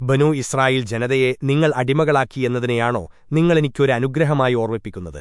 ബനു Israel ജനതയെ നിങ്ങൾ അടിമകളാക്കി എന്നതിനെയാണോ നിങ്ങളെനിക്കൊരു അനുഗ്രഹമായി ഓർമ്മിപ്പിക്കുന്നത്?